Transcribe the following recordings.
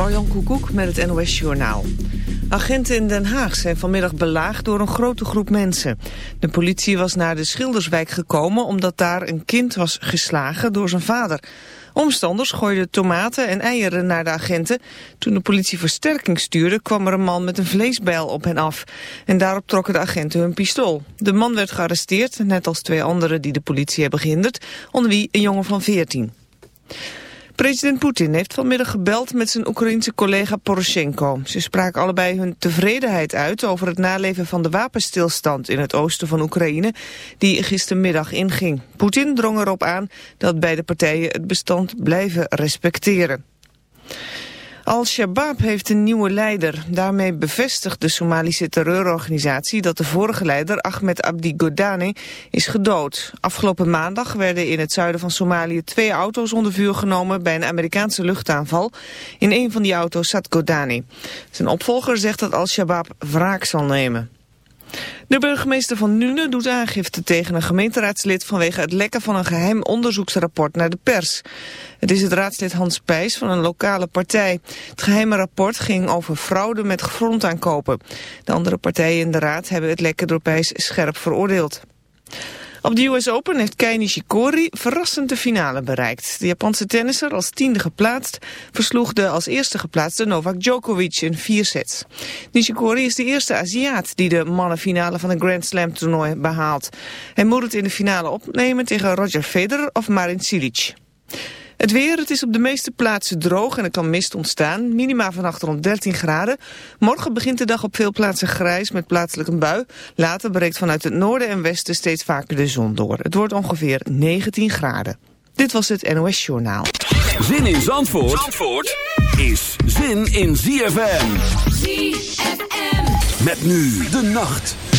Marjan Koekoek met het NOS Journaal. Agenten in Den Haag zijn vanmiddag belaagd door een grote groep mensen. De politie was naar de Schilderswijk gekomen omdat daar een kind was geslagen door zijn vader. Omstanders gooiden tomaten en eieren naar de agenten. Toen de politie versterking stuurde kwam er een man met een vleesbijl op hen af. En daarop trokken de agenten hun pistool. De man werd gearresteerd, net als twee anderen die de politie hebben gehinderd, onder wie een jongen van 14. President Poetin heeft vanmiddag gebeld met zijn Oekraïense collega Poroshenko. Ze spraken allebei hun tevredenheid uit over het naleven van de wapenstilstand in het oosten van Oekraïne, die gistermiddag inging. Poetin drong erop aan dat beide partijen het bestand blijven respecteren. Al-Shabaab heeft een nieuwe leider. Daarmee bevestigt de Somalische terreurorganisatie dat de vorige leider Ahmed Abdi Godane is gedood. Afgelopen maandag werden in het zuiden van Somalië twee auto's onder vuur genomen bij een Amerikaanse luchtaanval. In een van die auto's zat Godane. Zijn opvolger zegt dat Al-Shabaab wraak zal nemen. De burgemeester van Nune doet aangifte tegen een gemeenteraadslid vanwege het lekken van een geheim onderzoeksrapport naar de pers. Het is het raadslid Hans Pijs van een lokale partij. Het geheime rapport ging over fraude met grondaankopen. De andere partijen in de raad hebben het lekken door Pijs scherp veroordeeld. Op de US Open heeft Kei Nishikori verrassend de finale bereikt. De Japanse tennisser als tiende geplaatst versloeg de als eerste geplaatste Novak Djokovic in vier sets. Nishikori is de eerste Aziat die de mannenfinale van een Grand Slam toernooi behaalt. Hij moet het in de finale opnemen tegen Roger Federer of Marin Cilic. Het weer, het is op de meeste plaatsen droog en er kan mist ontstaan. Minima vannacht rond 13 graden. Morgen begint de dag op veel plaatsen grijs met plaatselijk een bui. Later breekt vanuit het noorden en westen steeds vaker de zon door. Het wordt ongeveer 19 graden. Dit was het NOS Journaal. Zin in Zandvoort, Zandvoort is zin in ZFM. ZFM. Met nu de nacht.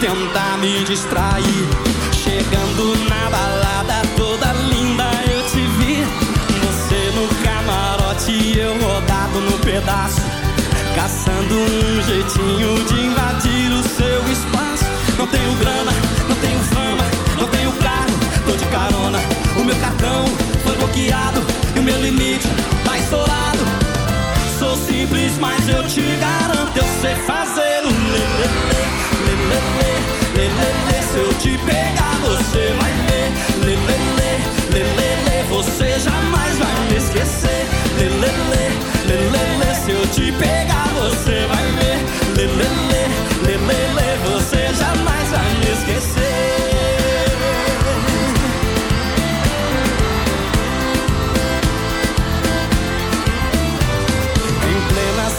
tentar me distrair.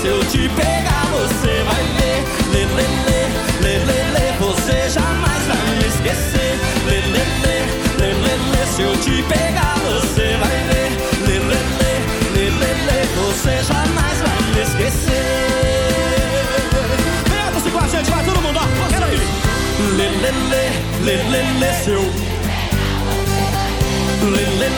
Se eu te pegar, você vai ver. Lê, lê, lê, lê, lê, lê. Você jamais vai me esquecer. Lê, lê, lê, lê, lê, lê. Se eu te pegar, você vai ver. Lê, lê, lê, lê, lê, lê. Você jamais vai me esquecer. Vem você com a gente, vai todo mundo, ó. Quero ir. Lê, lê, lê, lê, lê, lê. seu. Lê, lê, lê.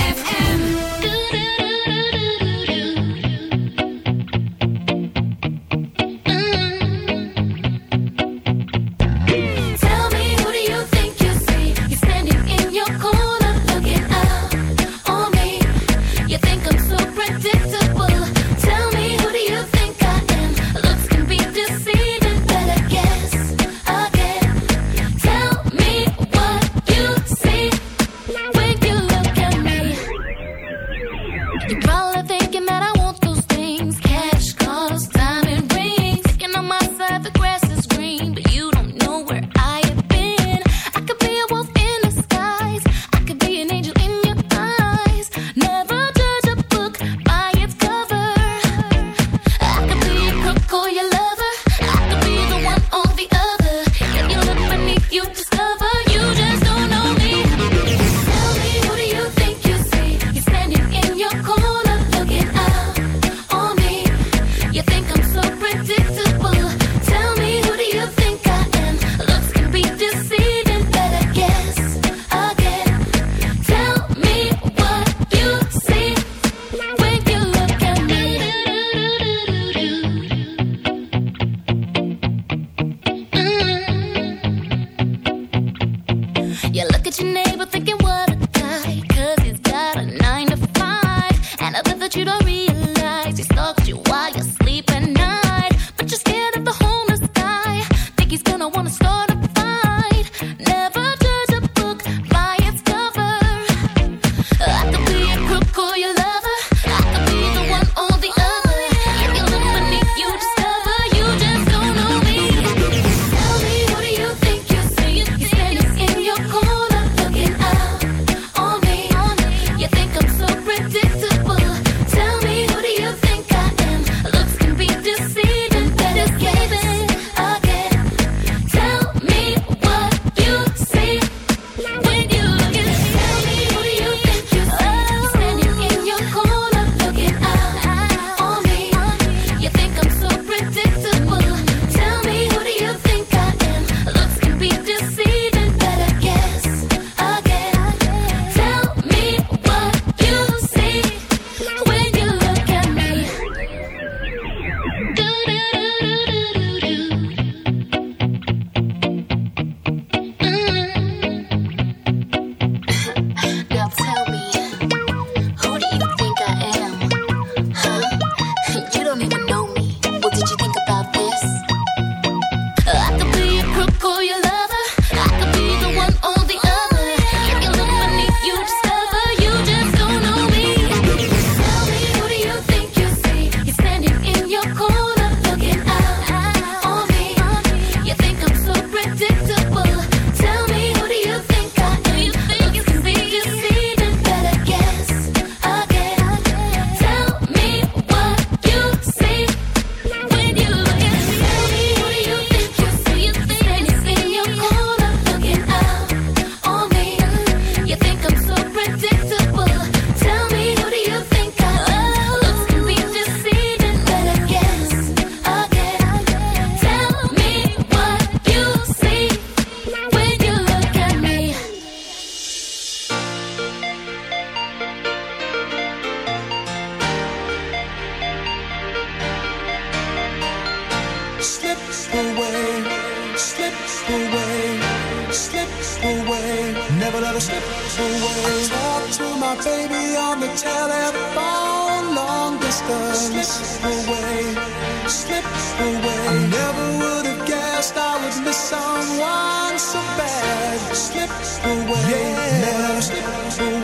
Slip away, yeah. never slip away.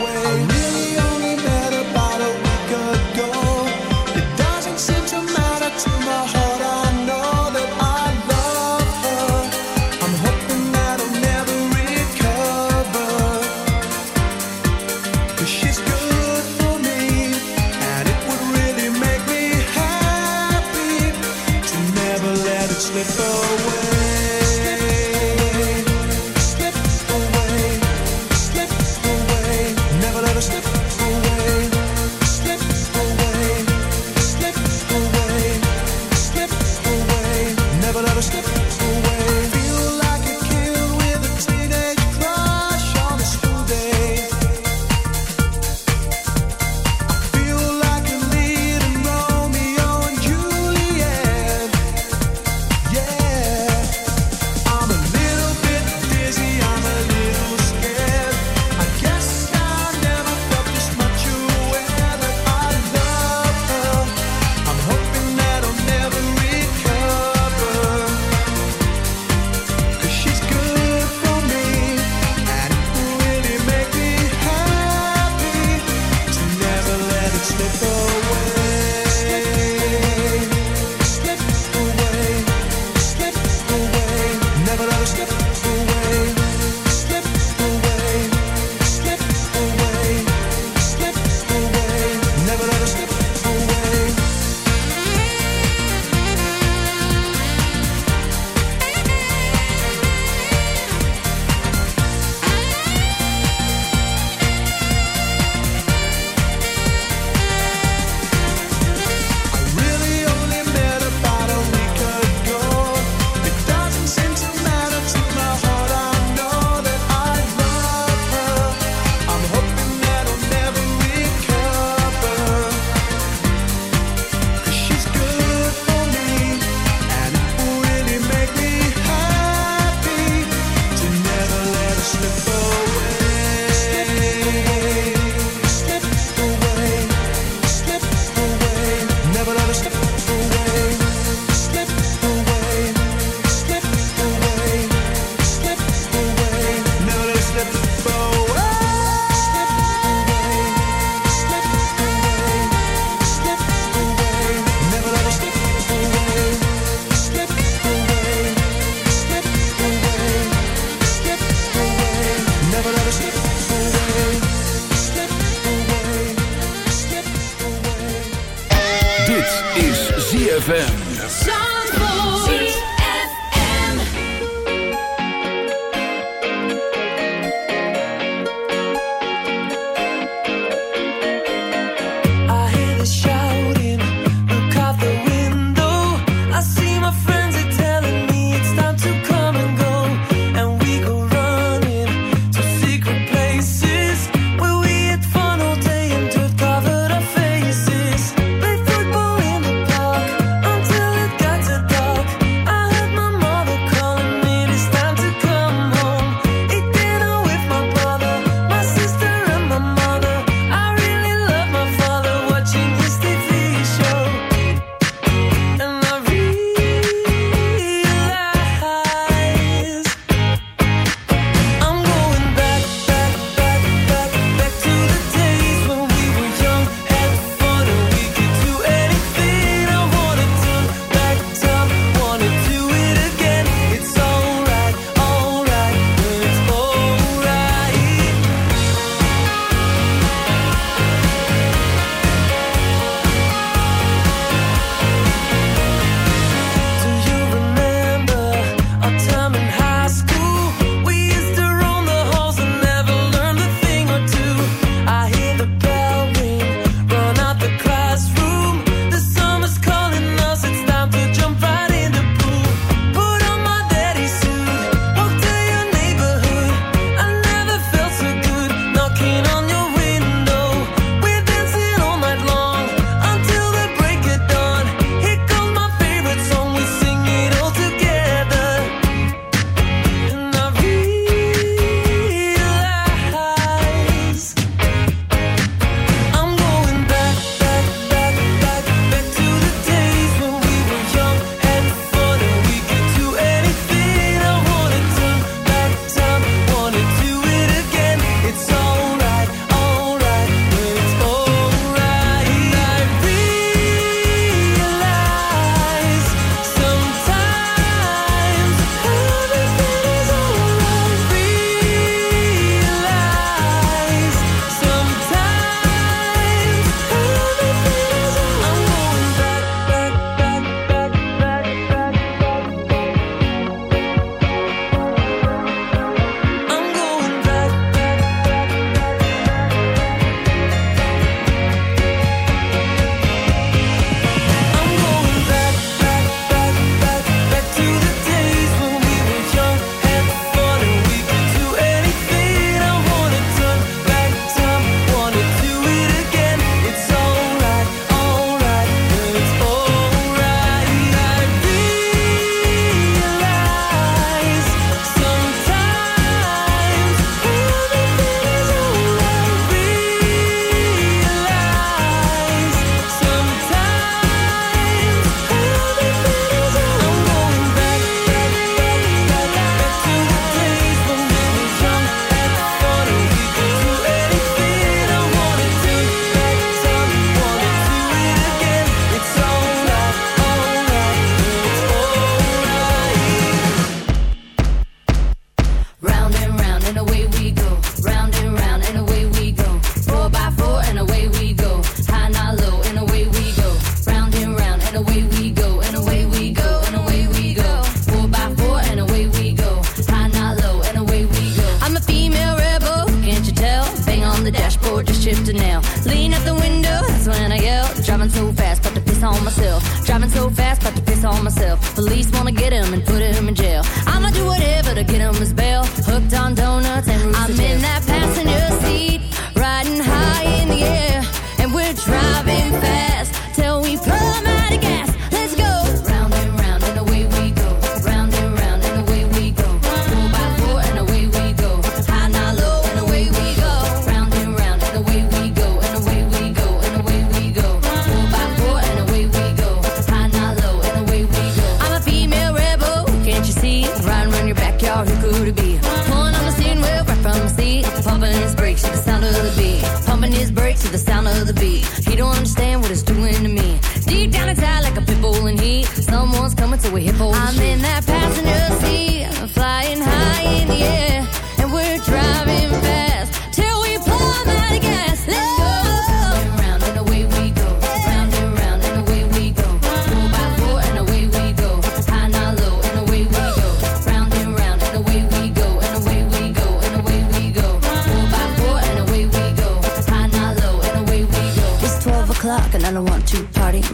His brakes to the sound of the beat. He don't understand what it's doing to me. Deep down inside, like a pit bull in heat. Someone's coming to a hip hole. I'm in that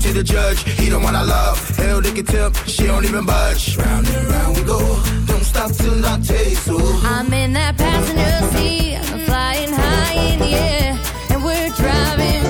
To the judge, he don't want I love. Hell, they can tell she don't even budge. Round and round we go. Don't stop till I taste so. I'm in that passenger seat, flying high in the air, and we're driving